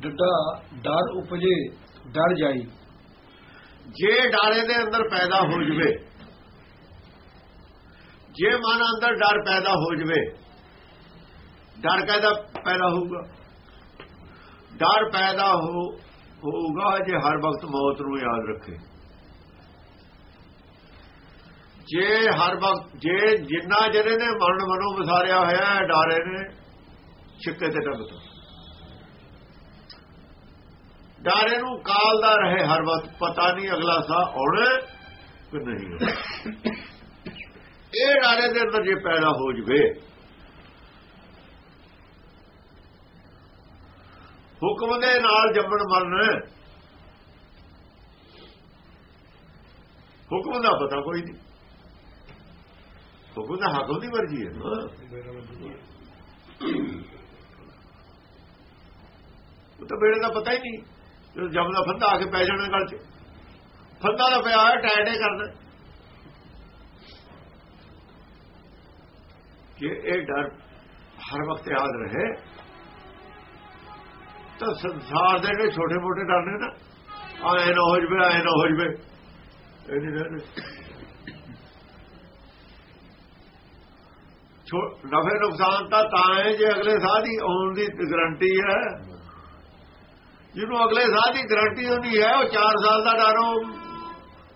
ਡੱਡਾ, ਡਰ ਉਪਜੇ, ਡਰ ਜਾਈ। ਜੇ ਡਾਰੇ ਦੇ ਅੰਦਰ ਪੈਦਾ ਹੋ ਜਵੇ, ਜੇ ਮਨ ਅੰਦਰ ਡਰ ਪੈਦਾ ਹੋ ਜਵੇ, ਡਰ ਕਾਹਦਾ ਪੈਦਾ ਹੋਊਗਾ? ਡਰ ਪੈਦਾ ਹੋ, ਹੋਊਗਾ ਜੇ ਹਰ ਵਕਤ ਮੌਤ ਨੂੰ ਯਾਦ ਰੱਖੇ। ਜੇ ਹਰ ਵਕਤ, ਜੇ ਜਿੰਨਾ ਜਿਹੜੇ ਨੇ ਮਰਨ ਮਨੋਂ ਵਿਸਾਰਿਆ ਹੋਇਆ ਹੈ ਡਾਰੇ ਨੇ ਛਿੱਕੇ ਤੇ ਟੱਪ ਤੋਂ ਡਾਰੇ ਨੂੰ ਕਾਲ ਦਾ ਰਹੇ ਹਰ ਵਕਤ, ਪਤਾ ਨਹੀਂ ਅਗਲਾ ਸਾਹ ਆਉਣਾ ਕਿ ਨਹੀਂ ਇਹ ਡਾਰੇ ਦੇ ਅੰਦਰ ਜੇ ਪੈਦਾ ਹੋ ਜਵੇ, ਹੁਕਮ ਦੇ ਨਾਲ ਜੰਮਣ ਮਰਨ, ਹੁਕਮ ਦਾ ਪਤਾ ਕੋਈ ਨਹੀਂ। ਹੁਕਮ ਦਾ ਹੱਕ ਦੀ ਮਰਜ਼ੀ ਹੈ। ਉਹ ਤਾਂ ਬੇੜੇ ਦਾ ਪਤਾ ਹੀ ਨਹੀਂ। ਜਦੋਂ ਜੰਮਦਾ ਫੰਦਾ ਆ ਕੇ ਪੈ ਜਾਣਾ ਗੱਲ 'ਚ। ਫੰਦਾ ਦਾ ਪਿਆ ਹੋਇਆ ਟੈਡੇ ਕਰਦਾ। ਕਿ ਇਹ ਡਰ ਹਰ ਵਕਤ ਯਾਦ ਰਹੇ, ਤਾਂ ਸੰਸਾਰ ਦੇ ਜਿਹੜੇ ਛੋਟੇ ਮੋਟੇ ਡਰ ਨੇ ਨਾ ਆਏ ਨਾ ਹੋ ਜਵੇ ਆਏ ਨਾ ਹੋ ਜਵੇ, ਇਹ ਨਹੀਂ ਰਹਿੰਦੇ। ਨਫੇ ਨੁਕਸਾਨ ਤਾਂ ਤਾਂ ਹੈ, ਜੇ ਅਗਲੇ ਸਾਹ ਦੀ ਆਉਣ ਦੀ ਗਰੰਟੀ ਹੈ। ਜਿਹਨੂੰ ਅਗਲੇ ਸਾਲ ਦੀ ਗਰੰਟੀ ਹੁੰਦੀ ਹੈ, ਉਹ 4 ਸਾਲ ਦਾ ਡਰ ਉਹ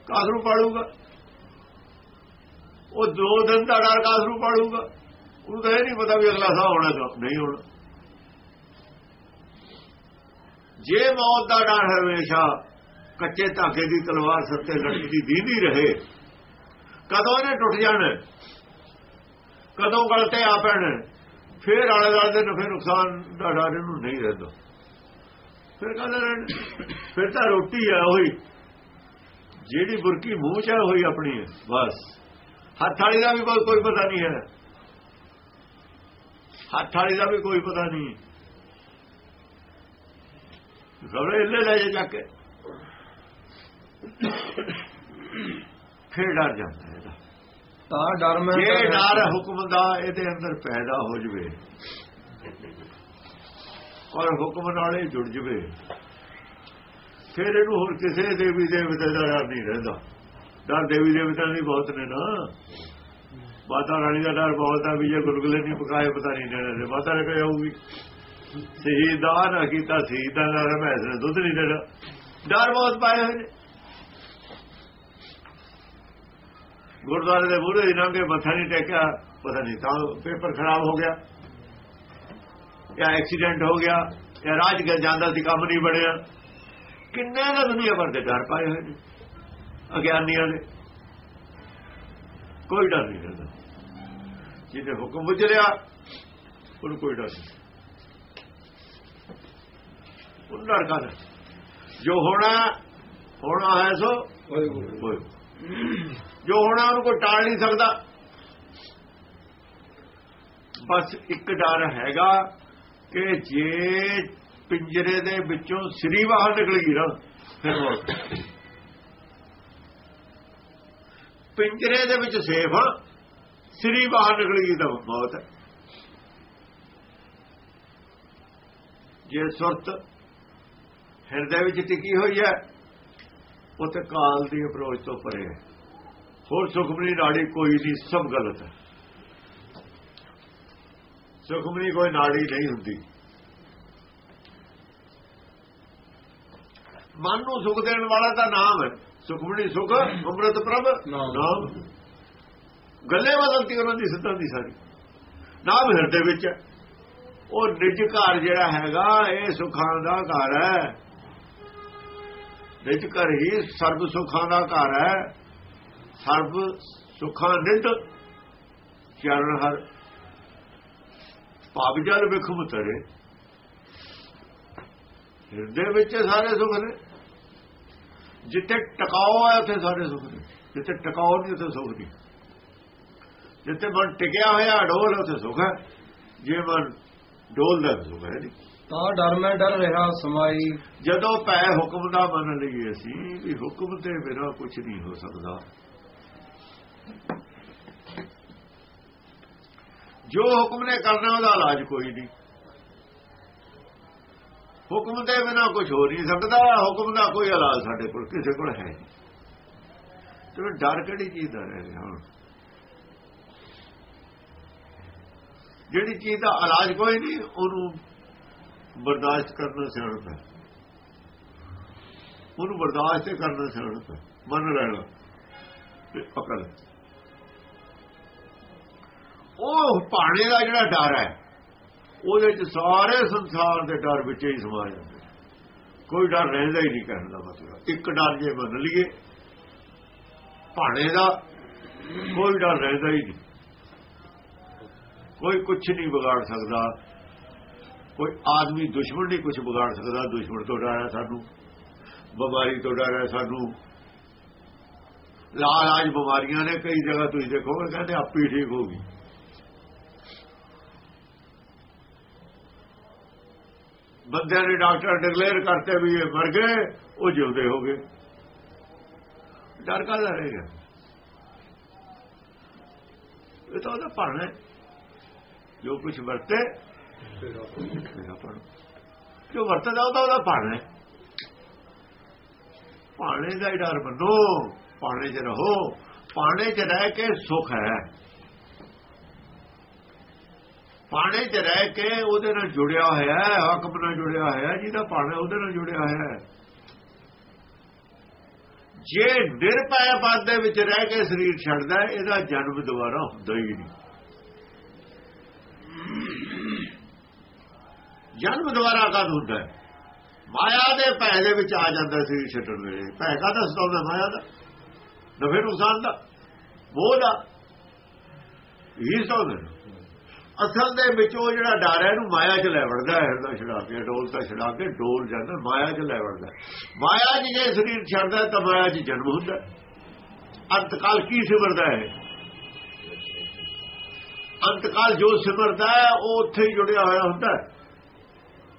ਕਾਸਰੂ ਪਾੜੂਗਾ ਉਹ 2 ਦਿਨ ਦਾ ਡਰ ਕਾਸਰੂ ਪਾੜੂਗਾ ਉਹਨੂੰ ਤਾਂ ਇਹ ਨਹੀਂ ਪਤਾ ਵੀ ਅਗਲਾ ਸਾਲ ਹੋਣਾ ਕਿ ਨਹੀਂ ਹੋਣਾ ਜੇ ਮੌਤ ਦਾ ਡਰ ਹਮੇਸ਼ਾ ਕੱਚੇ ਧਾਗੇ ਦੀ ਤਲਵਾਰ ਸਿਰ ਤੇ ਲਟਕਦੀ ਦੀਦੀ ਰਹੇ, ਕਦੋਂ ਇਹਨੇ ਟੁੱਟ ਜਾਣਾ? ਕਦੋਂ ਗਲ ਤੇ ਆ ਪੈਣਾ? ਫੇਰ ਆਲੇ ਦੁਆਲੇ ਦੇ ਨਫੇ ਨੁਕਸਾਨ ਦਾ ਡਰ ਇਹਨੂੰ ਨਹੀਂ ਰਹਿੰਦਾ। ਫਿਰ ਕਹਿੰਦੇ ਰਹਿਣ ਫਿਰ ਤਾਂ ਰੋਟੀ ਆ ਉਹੀ। ਜਿਹੜੀ ਬੁਰਕੀ ਮੂੰਹ 'ਚ ਹੈ ਉਹੀ ਆਪਣੀ ਹੈ ਬਸ। ਹੱਥ ਵਾਲੀ ਦਾ ਵੀ ਕੋਈ ਪਤਾ ਨਹੀਂ ਹੈ। ਹੱਥ ਵਾਲੀ ਦਾ ਵੀ ਕੋਈ ਪਤਾ ਨਹੀਂ ਸਭਰੇ ਇੱਲੇ ਲੈ ਜਾ ਕੇ। ਫਿਰ ਡਰ ਜਾਂਦਾ ਹੈ ਤਾਂ ਡਰ ਮੈਂ ਡਰ ਡਰ ਹੁਕਮ ਦਾ ਇਹਦੇ ਅੰਦਰ ਪੈਦਾ ਹੋ ਜਵੇ। ਔਰ ਹੁਕਮ ਨਾਲ ਇਹ ਜੁੜ ਜਵੇ। ਫਿਰ ਇਹਨੂੰ ਹੋਰ ਕਿਸੇ ਦੇਵੀ ਦੇਵਤੇ ਦਾ ਡਰ ਨਹੀਂ ਰਹਿੰਦਾ। ਡਰ ਦੇਵੀ ਦੇਵਤਾ ਦੀ ਬਹੁਤ ਨੇ ਨਾ। ਮਾਤਾ ਰਾਣੀ ਦਾ ਡਰ ਬਹੁਤ ਆ ਵੀ ਜੇ ਗੁਰਗੁਲੇ ਨਹੀਂ ਪਕਾਏ, ਪਤਾ ਨਹੀਂ ਦੇਣਾ ਤੇ ਮਾਤਾ ਨੇ ਕਹੂਗੀ ਸ਼ਹੀਦਾਂ ਨਾ ਕੀਤਾ ਸ਼ਹੀਦਾਂ ਦਾ ਰਮੈਸ ਨੇ ਦੁੱਧ ਨਹੀਂ ਦੇਣਾ। ਡਰ ਬਹੁਤ ਪਾਏ ਹੋਏ ਨੇ। ਗੁਰਦੁਆਰੇ ਦੇ ਬੂਰੇ ਇਹਨਾਂ ਕੇ ਮੱਥਾ ਨਹੀਂ ਟੇਕਿਆ, ਪਤਾ ਨਹੀਂ ਤਾਂ ਪੇਪਰ ਖਰਾਬ ਹੋ ਗਿਆ। ਜਾਂ ਐਕਸੀਡੈਂਟ ਹੋ ਗਿਆ ਜਾਂ ਰਾਜ ਕੇ ਜਾਂਦਾ ਸੀ ਕੰਮ ਨਹੀਂ ਬਣਿਆ। ਕਿੰਨੇ ਦਾ ਦੁਨੀਆ ਭਰ ਦੇ ਡਰ ਪਾਏ ਹੋਏ ਨੇ ਅਗਿਆਨੀਆਂ ਦੇ। ਕੋਈ ਡਰ ਨਹੀਂ ਰਹਿੰਦਾ ਜਿਹਨੇ ਹੁਕਮ ਲਿਆ ਉਹਨੂੰ ਕੋਈ ਡਰ ਨਹੀਂ। ਉਹ ਡਰ ਕਾਹਦਾ? ਜੋ ਹੋਣਾ ਹੋਣਾ ਹੈ ਸੋ ਜੋ ਹੋਣਾ ਉਹਨੂੰ ਕੋਈ ਟਾਲ ਨਹੀਂ ਸਕਦਾ। ਬਸ ਇੱਕ ਡਰ ਹੈਗਾ ਕਿ ਜੇ ਪਿੰਜਰੇ ਦੇ ਵਿੱਚੋਂ ਸਰੀ ਬਾਹਰ ਨਿਕਲ ਗਈ ਨਾ, ਫਿਰ ਮੌਤ ਪਿੰਜਰੇ ਦੇ ਵਿੱਚ ਸੇਫ ਆ, ਸਰੀ ਬਾਹਰ ਨਿਕਲ ਗਈ ਤਾਂ ਮੌਤ ਹੈ। ਜੇ ਸੁਰਤ ਹਿਰਦੇ ਵਿੱਚ ਟਿਕੀ ਹੋਈ ਹੈ, ਉਹ ਤੇ ਕਾਲ ਦੀ ਅਪਰੋਚ ਤੋਂ ਪਰੇ ਹੈ। ਹੋਰ ਸੁਖਮਨੀ ਨਾੜੀ ਕੋਈ ਨਹੀਂ, ਸਭ ਗਲਤ ਹੈ। ਸੁਖਮਨੀ ਕੋਈ ਨਾੜੀ ਨਹੀਂ ਹੁੰਦੀ। ਮਨ ਨੂੰ ਸੁਖ ਦੇਣ ਵਾਲਾ ਤਾਂ ਨਾਮ ਹੈ। ਸੁਖਮਨੀ ਸੁਖ ਅੰਮ੍ਰਿਤ ਪ੍ਰਭ ਨਾਮ। ਗੱਲੇ ਬਦਲਤੀ ਉਹਨਾਂ ਦੀ ਸਿੱਧਾਂ ਦੀ ਸਾਰੀ। ਨਾਮ ਹਿਰਦੇ ਵਿੱਚ ਹੈ। ਉਹ ਨਿਜ ਘਰ ਜਿਹੜਾ ਹੈਗਾ ਇਹ ਸੁਖਾਂ ਦਾ ਘਰ ਹੈ। ਨਿਜ ਘਰ ਹੀ ਸਰਬ ਸੁਖਾਂ ਦਾ ਘਰ ਹੈ। ਸਰਬ ਸੁਖਾਂ ਨਿੰਦ ਚਰਨ ਹਰ ਭਾਵ ਜਲ ਵਿਖਮ ਤਰੇ ਹਿਰਦੇ ਵਿੱਚ ਸਾਰੇ ਸੁਖ ਨੇ। ਜਿੱਥੇ ਟਿਕਾਓ ਹੈ ਉੱਥੇ ਸਾਰੇ ਸੁਖ ਨੇ। ਜਿੱਥੇ ਟਿਕਾਓ ਨਹੀਂ ਉੱਥੇ ਸੁਖ ਨਹੀਂ। ਜਿੱਥੇ ਮਨ ਟਿਕਿਆ ਹੋਇਆ ਅਡੋਲ ਉੱਥੇ ਸੁਖ ਹੈ। ਜੇ ਮਨ ਡੋਲਦਾ ਤਾਂ ਸੁਖ ਹੈ ਨਹੀਂ। ਤਾਂ ਡਰ ਮੈਂ ਡਰ ਰਿਹਾ ਸਮਾਈ। ਜਦੋਂ ਪੈ ਹੁਕਮ ਦਾ ਮੰਨ ਲਈਏ ਅਸੀਂ ਵੀ ਹੁਕਮ ਤੇ ਬਿਨਾਂ ਕੁਝ ਨਹੀਂ ਹੋ ਸਕਦਾ। ਜੋ ਹੁਕਮ ਨੇ ਕਰਨਾ ਉਹਦਾ ਇਲਾਜ ਕੋਈ ਨਹੀਂ। ਹੁਕਮ ਦੇ ਬਿਨਾ ਕੁਝ ਹੋ ਨਹੀਂ ਸਕਦਾ ਹੁਕਮ ਦਾ ਕੋਈ ਇਲਾਜ ਸਾਡੇ ਕੋਲ ਕਿਸੇ ਕੋਲ ਹੈ ਨਹੀਂ। ਤੇ ਡਰ ਕਿਹੜੀ ਚੀਜ਼ ਦਾ ਰਹਿ ਗਿਆ ਹੁਣ? ਜਿਹੜੀ ਚੀਜ਼ ਦਾ ਇਲਾਜ ਕੋਈ ਨਹੀਂ, ਉਹਨੂੰ ਬਰਦਾਸ਼ਤ ਕਰਨਾ ਸਿਆਣਪ ਹੈ। ਉਹਨੂੰ ਬਰਦਾਸ਼ਤ ਕਰਨਾ ਸਿਆਣਪ ਹੈ। ਮੰਨ ਲੈਣਾ ਤੇ ਅਕਲ ਉਹ ਭਾਣੇ ਦਾ ਜਿਹੜਾ ਡਰ ਹੈ, ਉਹਦੇ ਚ ਸਾਰੇ ਸੰਸਾਰ ਦੇ ਡਰ ਵਿੱਚ ਹੀ ਸਮਾ ਜਾਂਦੇ ਕੋਈ ਡਰ ਰਹਿੰਦਾ ਹੀ ਨਹੀਂ ਕਹਿਣ ਦਾ ਮਤਲਬ। ਇੱਕ ਡਰ ਜੇ ਮੰਨ ਲਈਏ, ਭਾਣੇ ਦਾ ਕੋਈ ਡਰ ਰਹਿੰਦਾ ਹੀ ਨਹੀਂ। ਕੋਈ ਕੁਝ ਨਹੀਂ ਵਿਗਾੜ ਸਕਦਾ। ਕੋਈ ਆਦਮੀ ਦੁਸ਼ਮਣ ਨਹੀਂ ਕੁਝ ਵਿਗਾੜ ਸਕਦਾ। ਦੁਸ਼ਮਣ ਤੋਂ ਡਰ ਹੈ ਸਾਨੂੰ। ਬਿਮਾਰੀ ਤੋਂ ਡਰ ਹੈ ਸਾਨੂੰ। ਲਾਜ ਬਿਮਾਰੀਆਂ ਨੇ ਕਈ ਜਗ੍ਹਾ ਤੁਸੀਂ ਦੇਖੋਗੇ ਕਹਿੰਦੇ ਆਪੇ ਠੀਕ ਹੋ ਗਈ। ਬੰਦਿਆਂ ਨੇ ਡਾਕਟਰ ਡਿਕਲੇਅਰ ਕਰਤੇ ਵੀ ਇਹ ਮਰ ਗਏ, ਉਹ ਜਿਉਂਦੇ ਹੋ ਗਏ। ਡਰ ਕਾਹਦਾ ਰਹਿ ਗਿਆ? ਇਹ ਤਾਂ ਉਹਦਾ ਪੜਨਾ ਜੋ ਕੁਝ ਵਰਤੇ, ਜੋ ਵਰਤਦਾ ਉਹਦਾ ਉਹਦਾ ਪੜਨਾ ਪਾਣੇ ਦਾ ਹੀ ਡਰ ਮੰਨੋ ਪਾਣੇ 'ਚ ਰਹੋ ਪਾਣੇ 'ਚ ਰਹਿ ਕੇ ਸੁਖ ਹੈ। ਪਾਣੇ 'ਚ ਰਹਿ ਕੇ ਉਹਦੇ ਨਾਲ ਜੁੜਿਆ ਹੋਇਆ ਹੈ ਹਕਮ ਨਾਲ ਜੁੜਿਆ ਹੋਇਆ ਹੈ, ਜਿਹਦਾ ਪਾਣਾ ਉਹਦੇ ਨਾਲ ਜੁੜਿਆ ਹੋਇਆ ਹੈ। ਜੇ ਨਿਰਪੈ ਪਦ ਦੇ ਵਿੱਚ ਰਹਿ ਕੇ ਸਰੀਰ ਛੱਡਦਾ ਇਹਦਾ ਜਨਮ ਦੁਬਾਰਾ ਹੁੰਦਾ ਹੀ ਨਹੀਂ। ਜਨਮ ਦੁਬਾਰਾ ਕਦ ਹੁੰਦਾ ਹੈ? ਮਾਇਆ ਦੇ ਭੈ ਦੇ ਵਿੱਚ ਆ ਜਾਂਦਾ ਸਰੀਰ ਛੱਡਣ ਵੇਲੇ। ਭੈ ਕਾਹਦਾ ਸਤਾਉਂਦਾ ਮਾਇਆ ਦਾ? ਨਵੇਂ ਨੁਕਸਾਨ ਦਾ। ਮੋਹ ਦਾ। ਹੀ ਸਤਾਉਂਦਾ। ਅਸਲ ਦੇ ਵਿੱਚ ਉਹ ਜਿਹੜਾ ਡਰ ਹੈ ਇਹਨੂੰ ਮਾਇਆ 'ਚ ਲੈ ਵੜਦਾ ਹੈ ਹਿਰਦਾ ਛਡਾ ਕੇ ਡੋਲ ਤਾਂ ਛਡਾ ਕੇ ਡੋਲ ਜਾਂਦਾ, ਮਾਇਆ 'ਚ ਲੈ ਵੜਦਾ ਮਾਇਆ 'ਚ ਜੇ ਸਰੀਰ ਛੱਡਦਾ ਤਾਂ ਮਾਇਆ 'ਚ ਜਨਮ ਹੁੰਦਾ ਅੰਤਕਾਲ ਕੀ ਸਿਮਰਦਾ ਹੈ? ਅੰਤਕਾਲ ਜੋ ਸਿਮਰਦਾ ਹੈ, ਉਹ ਉੱਥੇ ਹੀ ਜੁੜਿਆ ਹੋਇਆ ਹੁੰਦਾ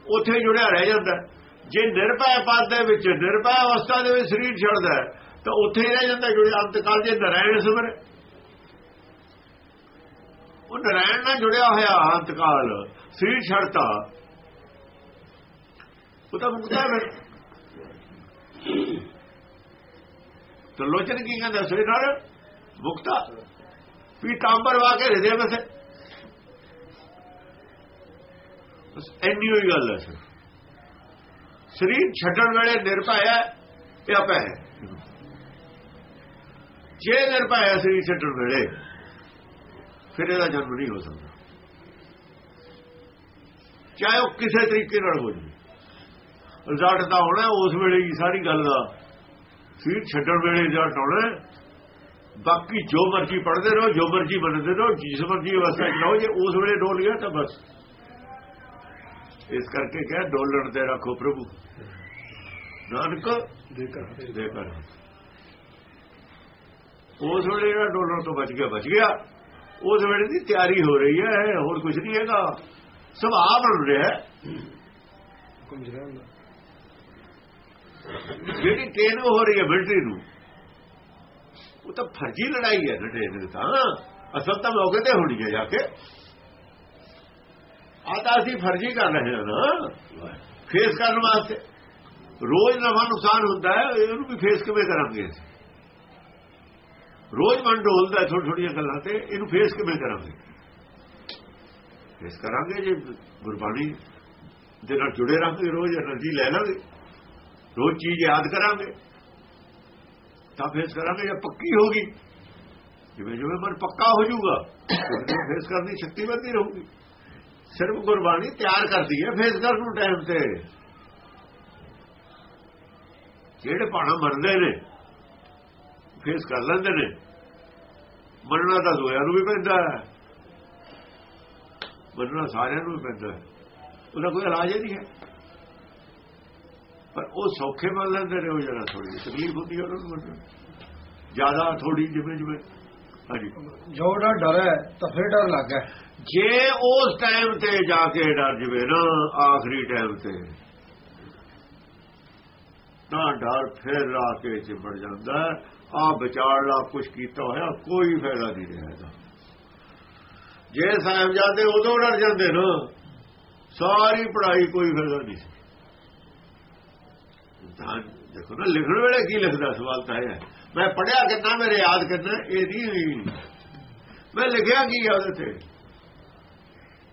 ਉੱਥੇ ਹੀ ਜੁੜਿਆ ਰਹਿ ਜਾਂਦਾ ਜੇ ਨਿਰਭੈ ਪਦ ਦੇ ਵਿੱਚ, ਨਿਰਭੈ ਅਵਸਥਾ ਦੇ ਵਿੱਚ ਸਰੀਰ ਛੱਡਦਾ ਤਾਂ ਉੱਥੇ ਹੀ ਰਹਿ ਜਾਂਦਾ ਜੁੜਿਆ ਅੰਤਕਾਲ ਜੇ ਨਰਾਇਣ ਸਿਮਰੇ। ਉਹ ਨਰਾਇਣ ਨਾਲ ਜੁੜਿਆ ਹੋਇਆ ਅੰਤਕਾਲ ਸਰੀਰ ਛੱਡਤਾ ਉਹ ਤਾਂ ਮੁਕਤਾ ਫਿਰ। ਤਾਂ ਲੋਚਨ ਕੀ ਕਹਿੰਦਾ ਸਰੀਰ ਨਾਲ ਮੁਕਤਾ। ਵੀ ਤਾਂਬਰ ਵਾ ਕੇ ਹਿਰਦੇ ਵਿੱਚ। ਬਸ ਇੰਨੀ ਹੋਈ ਗੱਲ ਹੈ। ਸਰ ਸਰੀਰ ਛੱਡਣ ਵੇਲੇ ਨਿਰਭਾਇਆ ਹੈ, ਇਹ ਜੇ ਨਿਰਭਾਇਆ ਸਰੀਰ ਛੱਡਣ ਵੇਲੇ ਫਿਰ ਇਹਦਾ ਜਨਮ ਨਹੀਂ ਹੋ ਸਕਦਾ। ਚਾਹੇ ਉਹ ਕਿਸੇ ਤਰੀਕੇ ਨਾਲ ਹੋ ਜਾਵੇ। ਰਿਜ਼ਲਟ ਤਾਂ ਹੋਣਾ ਉਸ ਵੇਲੇ ਹੀ ਸਾਰੀ ਗੱਲ ਦਾ ਫਿਰ ਛੱਡਣ ਵੇਲੇ ਰਿਜ਼ਲਟ ਹੋਣਾ। ਬਾਕੀ ਜੋ ਮਰਜ਼ੀ ਪੜ੍ਹਦੇ ਰਹੋ ਜੋ ਮਰਜ਼ੀ ਮੰਨਦੇ ਰਹੋ ਜਿਸ ਮਰਜ਼ੀ ਅਵਸਥਾ ਚ ਰਹੋ ਜੇ ਉਸ ਵੇਲੇ ਡੋਲ ਗਿਆ ਤਾਂ ਬਸ। ਇਸ ਕਰਕੇ ਕਹੇ ਡੋਲਣ ਤੇ ਰੱਖੋ ਪ੍ਰਭੂ। ਨਾਨਕ ਦੇ ਕਰ ਦੇ ਕਰ ਉਸ ਵੇਲੇ ਜਿਹੜਾ ਡੋਲਣ ਤੋਂ ਬਚ ਗਿਆ ਬਚ ਗਿਆ। ਉਸ ਵੇਲੇ ਦੀ ਤਿਆਰੀ ਹੋ ਰਹੀ ਹੈ ਹੋਰ ਕੁਝ ਨਹੀਂ ਹੈਗਾ। ਸੁਭਾਅ ਬਣ ਰਿਹਾ ਜਿਹੜਾ ਟ੍ਰੇਨ ਹੋ ਰਹੀ ਹੈ ਮਿਲਟਰੀ ਨੂੰ। ਉਹ ਤਾਂ ਫਰਜ਼ੀ ਲੜਾਈ ਹੈ ਟ੍ਰੇਨ ਤਾਂ। ਅਸਲ ਤਾਂ ਮੌਕੇ ਤੇ ਹੋਣੀ ਹੈ ਜਾ ਕੇ। ਆ ਤਾਂ ਅਸੀਂ ਫਰਜ਼ੀ ਕਰ ਰਹੇ ਹਾਂ ਨਾ। ਫੇਸ ਕਰਨ ਵਾਸਤੇ। ਰੋਜ਼ ਨਵਾਂ ਨੁਕਸਾਨ ਹੁੰਦਾ ਹੈ ਇਹਨੂੰ ਵੀ ਫੇਸ ਕਿਵੇਂ ਕਰਾਂਗੇ ਅਸੀਂ? ਰੋਜ਼ ਮਨ ਡੋਲਦਾ ਥੋੜੀ ਥੋੜੀਆਂ ਗੱਲਾਂ ਤੇ, ਇਹਨੂੰ ਫੇਸ ਕਿਵੇਂ ਕਰਾਂਗੇ? ਫੇਸ ਕਰਾਂਗੇ ਜੇ ਗੁਰਬਾਣੀ ਦੇ ਨਾਲ ਜੁੜੇ ਰਹਾਂਗੇ ਰੋਜ਼, એનર્ਜੀ ਲੈ ਲਾਂਗੇ, ਰੋਜ਼ ਚੀਜ਼ ਯਾਦ ਕਰਾਂਗੇ, ਤਾਂ ਫੇਸ ਕਰਾਂਗੇ ਜਾਂ ਪੱਕੀ ਹੋ ਗਈ। ਜਿਵੇਂ ਜਿਵੇਂ ਮਨ ਪੱਕਾ ਹੋ ਜਾਊਗਾ ਫੇਸ ਕਰਨ ਦੀ ਸ਼ਕਤੀ ਵਧਦੀ ਰਹੂਗੀ। ਸਿਰਫ ਗੁਰਬਾਣੀ ਤਿਆਰ ਕਰਦੀ ਹੈ ਫੇਸ ਕਰਨ ਨੂੰ ਟਾਈਮ ਤੇ। ਜਿਹੜੇ ਪਾਣਾ ਮਰਦੇ ਨੇ ਫੇਸ ਕਰ ਲੈਂਦੇ ਨੇ। ਮੰਨਣਾ ਤਾਂ ਦੋਇਆ ਨੂੰ ਵੀ ਪੈਂਦਾ ਹੈ। ਮੰਨਣਾ ਸਾਰਿਆਂ ਨੂੰ ਵੀ ਪੈਂਦਾ ਹੈ। ਉਹਦਾ ਕੋਈ ਇਲਾਜ ਨਹੀਂ ਹੈ। ਪਰ ਉਹ ਸੌਖੇ ਮੰਨ ਲੈਂਦੇ ਨੇ ਉਹ ਜਰਾ ਥੋੜੀ ਤਕਲੀਫ ਹੁੰਦੀ ਹੈ ਉਹਨਾਂ ਨੂੰ ਮੰਨਣ ਜ਼ਿਆਦਾ ਥੋੜੀ ਜਿਵੇਂ ਜਿਵੇਂ ਹਾਂਜੀ। ਜੋ ਦਾ ਡਰ ਹੈ ਤਾਂ ਫਿਰ ਡਰ ਲੱਗ ਜੇ ਉਸ ਟਾਈਮ ਤੇ ਜਾ ਕੇ ਡਰ ਜਵੇ ਨਾ ਆਖਰੀ ਟਾਈਮ ਤੇ। ਤਾਂ ਡਰ ਫਿਰ ਲਾ ਕੇ ਚਿੰਬੜ ਜਾਂਦਾ ਆ ਵਿਚਾਰਲਾ ਕੁਝ ਕੀਤਾ ਹੋਇਆ, ਕੋਈ ਫਾਇਦਾ ਨਹੀਂ ਰਿਹਾ ਜੇ ਸਾਹਿਬਜ਼ਾਦੇ ਉਦੋਂ ਡਰ ਜਾਂਦੇ ਨਾ, ਸਾਰੀ ਪੜ੍ਹਾਈ ਕੋਈ ਫਾਇਦਾ ਨਹੀਂ ਸੀ। ਤਾਂ ਦੇਖੋ ਨਾ, ਲਿਖਣ ਵੇਲੇ ਕੀ ਲਿਖਦਾ, ਸਵਾਲ ਤਾਂ ਇਹ ਹੈ। ਮੈਂ ਪੜਿਆ ਕਿੰਨਾ ਮੇਰੇ ਯਾਦ ਕਰਨਾ ਇਹ ਨਹੀਂ। ਮੈਂ ਲਿਖਿਆ ਕੀ ਹੈ ਉਹਦੇ ਤੇ?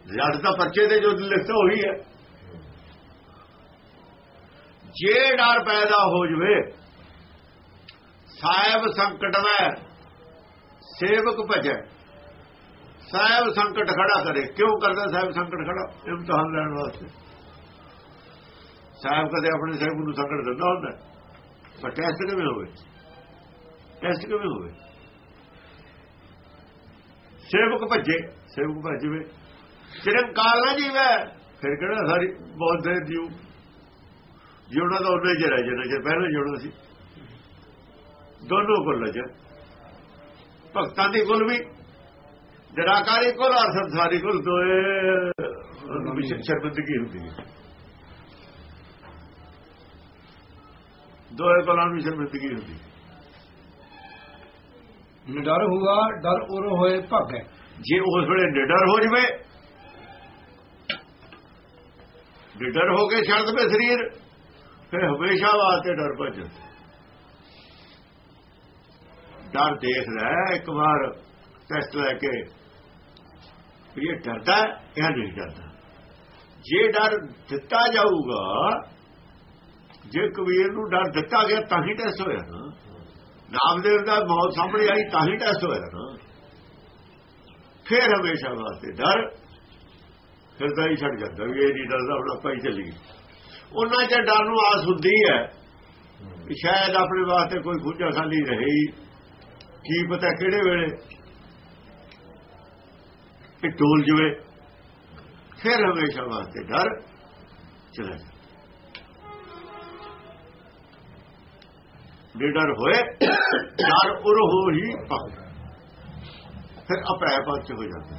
ਜਦ ਤਾਂ ਪਰਚੇ ਤੇ ਜੋ ਲਿਖਤਾ ਉਹੀ ਹੈ। ਜੇ ਡਰ ਪੈਦਾ ਹੋ ਜਵੇ ਸਾਹਿਬ ਸੰਕਟ ਵਿੱਚ ਸੇਵਕ ਭਜੈ। ਸਾਹਿਬ ਸੰਕਟ ਖੜਾ ਕਰੇ। ਕਿਉਂ ਕਰਦਾ ਸਾਹਿਬ ਸੰਕਟ ਖੜਾ? ਇਮਤਿਹਾਨ ਲੈਣ ਵਾਸਤੇ। ਸਾਹਿਬ ਕਦੇ ਆਪਣੇ ਸਾਹਿਬ ਨੂੰ ਸੰਕਟ ਦਿੰਦਾ ਹੁੰਦਾ? ਪਰ ਟੈਸਟ ਕਿਵੇਂ ਹੋਵੇ? ਟੈਸਟ ਕਿਵੇਂ ਹੋਵੇ? ਸੇਵਕ ਭੱਜੇ। ਸੇਵਕ ਭੱਜਵੇ ਚਿਰੰਕਾਲ ਨਾ ਜੀਵੇ। ਫਿਰ ਕਿਹੜਾ ਸਾਰੀ ਬਹੁਤ ਦੇਰ ਜੀਉ ਜਿਉਣਾ ਤਾਂ ਉਹਨੇ ਜਿਹੜਾ ਜਿਹੜਾ ਜੇ ਪਹਿਲਾਂ ਜਿਉਣਾ ਸੀ। ਦੋਨੋਂ ਕੁੱਲ ਚ। ਭਗਤਾਂ ਦੀ ਕੁੱਲ ਵੀ ਜਰਾਕਾਰੀ ਕੁੱਲ ਔਰ ਸੰਸਾਰੀ ਕੁੱਲ ਦੋਏ ਵਿਸ਼ੇ ਸ਼ਰਮਿੰਦਗੀ ਹੁੰਦੀ ਹੈ। ਦੋਏ ਕੁੱਲਾਂ ਨੂੰ ਸ਼ਰਮਿੰਦਗੀ ਹੁੰਦੀ ਹੈ। ਨਿਡਰ ਹੁਆ ਡਰ ਉਰ ਹੋਏ ਭਗੈ ਜੇ ਉਸ ਵੇਲੇ ਨਿਡਰ ਹੋ ਜਵੇ ਨਿਡਰ ਹੋ ਕੇ ਛੱਡ ਦਵੇ ਸਰੀਰ ਫਿਰ ਹਮੇਸ਼ਾ ਵਾਸਤੇ ਡਰ ਭੱਜ ਡਰ ਦੇਖਦਾ ਹੈ, ਇੱਕ ਵਾਰ ਟੈਸਟ ਲੈ ਕੇ ਵੀ ਇਹ ਡਰਦਾ ਜਾਂ ਨਹੀਂ ਡਰਦਾ। ਜੇ ਡਰ ਦਿੱਤਾ ਜਾਊਗਾ, ਜੇ ਕਬੀਰ ਨੂੰ ਡਰ ਦਿੱਤਾ ਗਿਆ ਤਾਂ ਹੀ ਟੈਸਟ ਹੋਇਆ ਨਾ। ਨਾਮਦੇਵ ਦਾ ਮੌਤ ਸਾਹਮਣੇ ਆਈ ਤਾਂ ਹੀ ਟੈਸਟ ਹੋਇਆ ਨਾ। ਫਿਰ ਹਮੇਸ਼ਾ ਵਾਸਤੇ ਡਰ, ਫਿਰ ਤਾਂ ਹੀ ਛੱਡ ਜਾਂਦਾ ਵੀ ਇਹ ਨਹੀਂ ਡਰਦਾ, ਹੁਣ ਆਪਾਂ ਹੀ ਚੱਲੀਏ। ਉਹਨਾਂ ਚ ਡਰ ਨੂੰ ਆਸ ਹੁੰਦੀ ਹੈ ਸ਼ਾਇਦ ਆਪਣੇ ਵਾਸਤੇ ਕੋਈ ਖੁੱਜਾ ਖਾਲੀ ਰਹੀ। ਕੀ ਪਤਾ ਕਿਹੜੇ ਵੇਲੇ ਇਹ ਟੋਲ ਜਵੇ। ਫਿਰ ਹਮੇਸ਼ਾ ਵਾਸਤੇ ਡਰ ਚਲਾ ਜਾਂਦਾ। ਨਿਡਰ ਹੋਏ, ਡਰ ਉਰ ਹੋ ਹੀ ਪਾ ਫਿਰ ਅਪੈ ਪੱਚ ਹੋ ਜਾਂਦਾ।